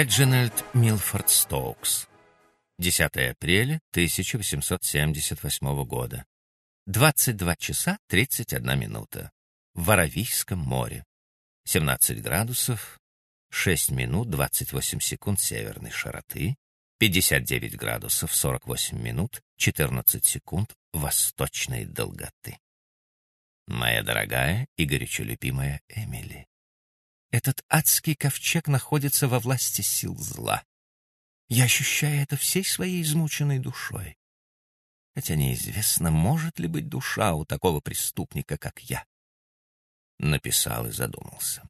Реджинальд Милфорд Стоукс. 10 апреля 1878 года. 22 часа 31 минута. В Аравийском море. 17 градусов, 6 минут 28 секунд северной широты, 59 градусов 48 минут 14 секунд восточной долготы. Моя дорогая и горячо любимая Эмили. Этот адский ковчег находится во власти сил зла. Я ощущаю это всей своей измученной душой. Хотя неизвестно, может ли быть душа у такого преступника, как я. Написал и задумался.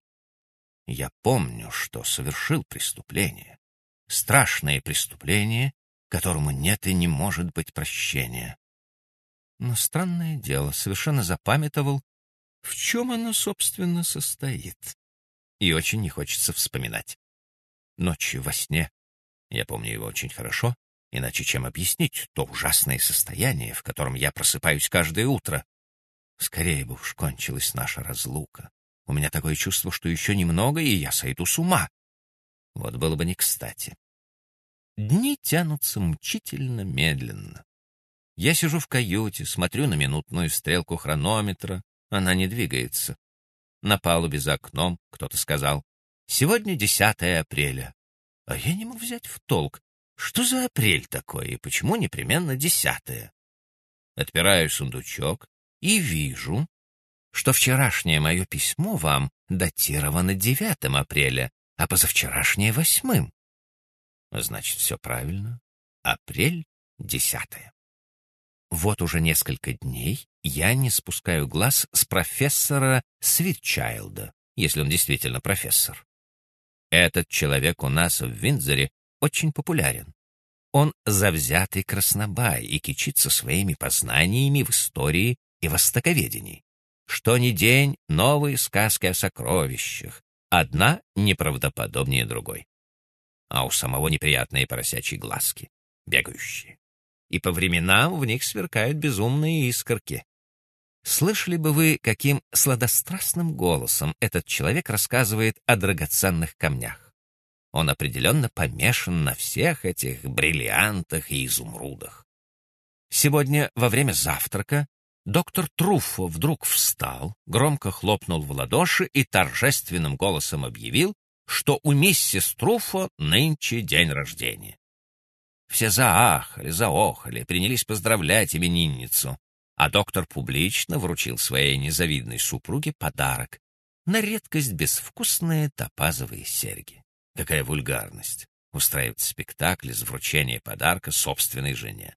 Я помню, что совершил преступление. Страшное преступление, которому нет и не может быть прощения. Но странное дело, совершенно запамятовал, в чем оно, собственно, состоит и очень не хочется вспоминать. Ночью во сне, я помню его очень хорошо, иначе чем объяснить то ужасное состояние, в котором я просыпаюсь каждое утро. Скорее бы уж кончилась наша разлука. У меня такое чувство, что еще немного, и я сойду с ума. Вот было бы не кстати. Дни тянутся мучительно медленно. Я сижу в каюте, смотрю на минутную стрелку хронометра, она не двигается. На палубе за окном кто-то сказал, «Сегодня 10 апреля». А я не мог взять в толк, что за апрель такой и почему непременно 10 Отпираю сундучок и вижу, что вчерашнее мое письмо вам датировано 9 апреля, а позавчерашнее — 8. Значит, все правильно. Апрель — 10. Вот уже несколько дней я не спускаю глаз с профессора Свитчайлда, если он действительно профессор. Этот человек у нас в Виндзоре очень популярен. Он завзятый краснобай и кичится своими познаниями в истории и востоковедении. Что ни день новые сказки о сокровищах, одна неправдоподобнее другой. А у самого неприятные поросячьи глазки, бегающие и по временам в них сверкают безумные искорки. Слышали бы вы, каким сладострастным голосом этот человек рассказывает о драгоценных камнях? Он определенно помешан на всех этих бриллиантах и изумрудах. Сегодня во время завтрака доктор Труффо вдруг встал, громко хлопнул в ладоши и торжественным голосом объявил, что у миссис Труффо нынче день рождения. Все заахали, заохали, принялись поздравлять именинницу, а доктор публично вручил своей незавидной супруге подарок на редкость безвкусные топазовые серьги. Какая вульгарность устраивать спектакль с вручения подарка собственной жене.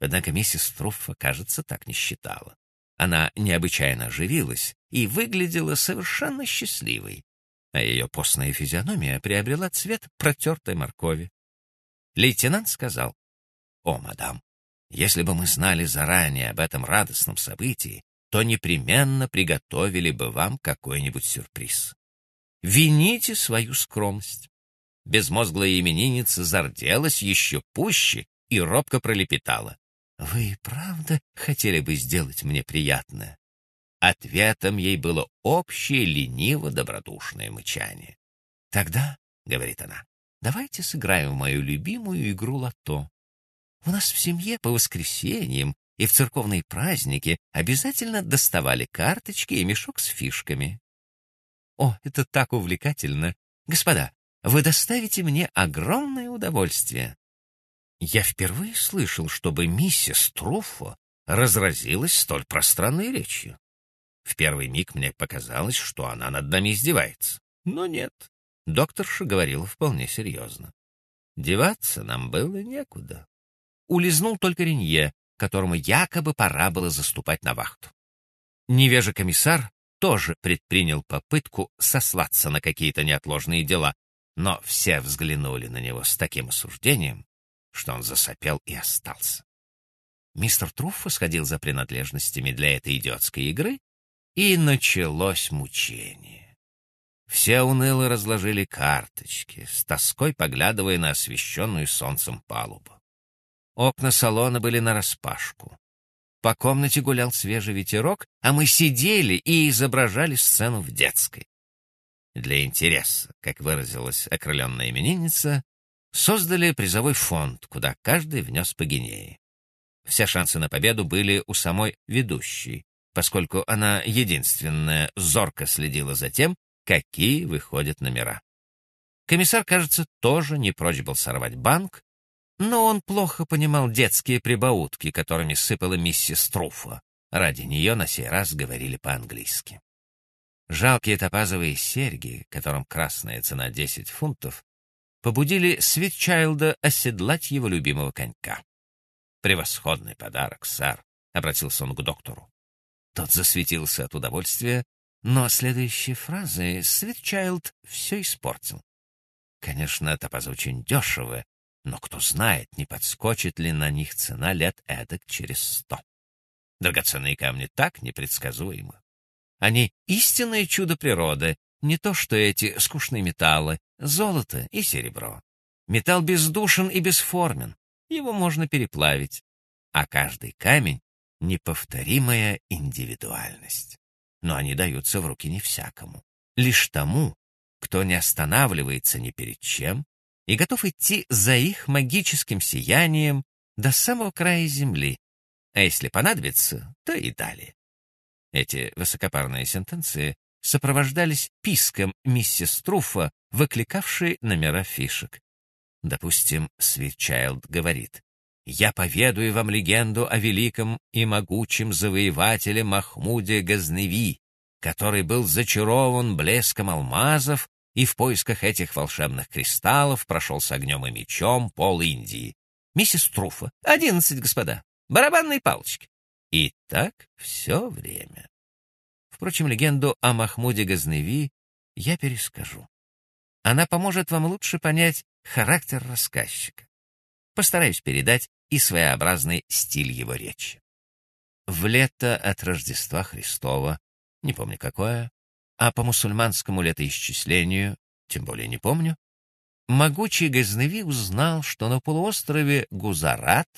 Однако миссис Труффа, кажется, так не считала. Она необычайно оживилась и выглядела совершенно счастливой, а ее постная физиономия приобрела цвет протертой моркови. Лейтенант сказал, «О, мадам, если бы мы знали заранее об этом радостном событии, то непременно приготовили бы вам какой-нибудь сюрприз. Вините свою скромность». Безмозглая именинница зарделась еще пуще и робко пролепетала. «Вы правда хотели бы сделать мне приятное?» Ответом ей было общее лениво-добродушное мычание. «Тогда, — говорит она, Давайте сыграем в мою любимую игру лото. У нас в семье по воскресеньям и в церковные праздники обязательно доставали карточки и мешок с фишками. О, это так увлекательно! Господа, вы доставите мне огромное удовольствие. Я впервые слышал, чтобы миссис Труффо разразилась столь пространной речью. В первый миг мне показалось, что она над нами издевается. Но нет. Докторша говорила вполне серьезно. Деваться нам было некуда. Улизнул только Ренье, которому якобы пора было заступать на вахту. Невежа комиссар тоже предпринял попытку сослаться на какие-то неотложные дела, но все взглянули на него с таким осуждением, что он засопел и остался. Мистер Труффо сходил за принадлежностями для этой идиотской игры, и началось мучение. Все уныло разложили карточки, с тоской поглядывая на освещенную солнцем палубу. Окна салона были нараспашку. По комнате гулял свежий ветерок, а мы сидели и изображали сцену в детской. для интереса, как выразилась окрыленная именинница, создали призовой фонд, куда каждый внес по гинее. Все шансы на победу были у самой ведущей, поскольку она единственная зорко следила за тем, какие выходят номера. Комиссар, кажется, тоже не прочь был сорвать банк, но он плохо понимал детские прибаутки, которыми сыпала миссис Труфа. Ради нее на сей раз говорили по-английски. Жалкие топазовые серьги, которым красная цена 10 фунтов, побудили Свитчайлда оседлать его любимого конька. «Превосходный подарок, сэр», — обратился он к доктору. Тот засветился от удовольствия, но следующей фразой Свитчайлд все испортил. Конечно, топазы очень дешевы, но кто знает, не подскочит ли на них цена лет эдак через сто. Драгоценные камни так непредсказуемы. Они истинное чудо природы, не то что эти скучные металлы, золото и серебро. Металл бездушен и бесформен, его можно переплавить, а каждый камень — неповторимая индивидуальность. Но они даются в руки не всякому, лишь тому, кто не останавливается ни перед чем и готов идти за их магическим сиянием до самого края земли, а если понадобится, то и далее. Эти высокопарные сентенции сопровождались писком миссис Труфа, выкликавшей номера фишек. Допустим, Свитчайлд говорит, «Я поведаю вам легенду о великом и могучем завоевателе Махмуде Газневи, который был зачарован блеском алмазов и в поисках этих волшебных кристаллов прошел с огнем и мечом пол Индии. Миссис Труфа. Одиннадцать, господа. Барабанные палочки. И так все время. Впрочем, легенду о Махмуде Газневи я перескажу. Она поможет вам лучше понять характер рассказчика. Постараюсь передать и своеобразный стиль его речи. В лето от Рождества Христова, не помню какое, а по мусульманскому летоисчислению, тем более не помню, могучий Газневи узнал, что на полуострове Гузарат,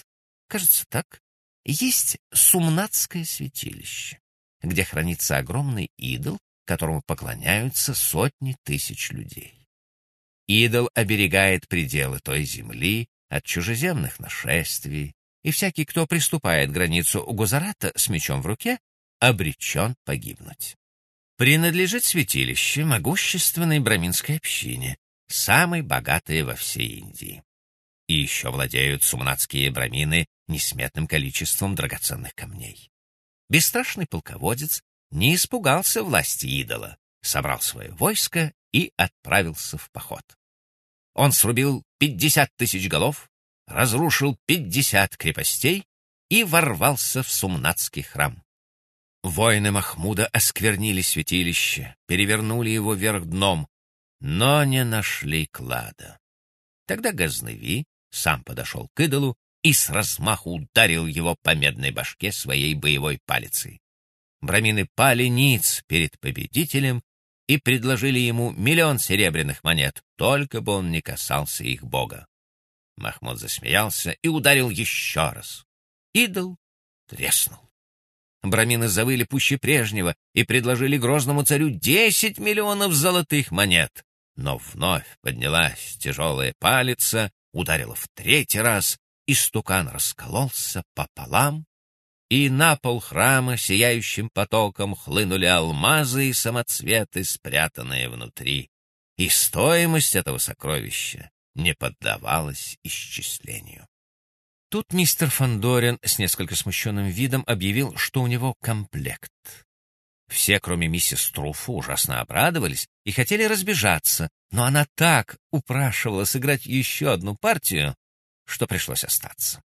кажется так, есть Сумнатское святилище, где хранится огромный идол, которому поклоняются сотни тысяч людей. Идол оберегает пределы той земли от чужеземных нашествий, и всякий, кто приступает границу Гузарата с мечом в руке, обречен погибнуть принадлежит святилище могущественной браминской общине, самой богатой во всей Индии. И еще владеют сумнатские брамины несметным количеством драгоценных камней. Бесстрашный полководец не испугался власти идола, собрал свое войско и отправился в поход. Он срубил пятьдесят тысяч голов, разрушил пятьдесят крепостей и ворвался в сумнатский храм. Воины Махмуда осквернили святилище, перевернули его вверх дном, но не нашли клада. Тогда Газневи сам подошел к идолу и с размаху ударил его по медной башке своей боевой палицей. Брамины пали ниц перед победителем и предложили ему миллион серебряных монет, только бы он не касался их бога. Махмуд засмеялся и ударил еще раз. Идол треснул. Брамины завыли пуще прежнего и предложили грозному царю десять миллионов золотых монет. Но вновь поднялась тяжелая палица, ударила в третий раз, и стукан раскололся пополам, и на пол храма сияющим потоком хлынули алмазы и самоцветы, спрятанные внутри. И стоимость этого сокровища не поддавалась исчислению. Тут мистер Фандорин с несколько смущенным видом объявил, что у него комплект. Все, кроме миссис Труфу, ужасно обрадовались и хотели разбежаться, но она так упрашивала сыграть еще одну партию, что пришлось остаться.